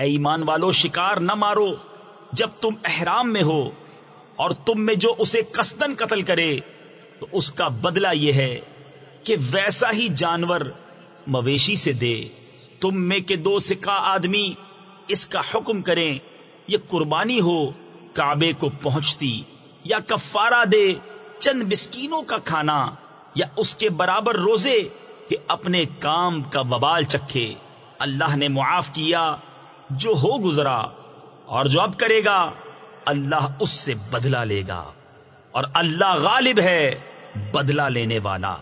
اے ایمان والو، شکار نہ مارو۔ جب تم احرام میں ہو اور تم میں جو اسے کستن قتل کرے، تو اس کا بدلہ یہ ہے کہ ویسا ہی جانور مویشی سے دے۔ تم میں کے دو سکا آدمی اس کا حکم کریں، یہ قربانی ہو، کعبے کو پہنچتی یا کفارہ دے چند مسکینوں کا کھانا یا اس کے برابر روزے کہ اپنے کام کا وبال چکھے۔ اللہ نے معاف کیا جو ہو گزرا اور جو اب کرے گا، اللہ اس سے بدلہ لے گا اور اللہ غالب ہے بدلہ لینے والا۔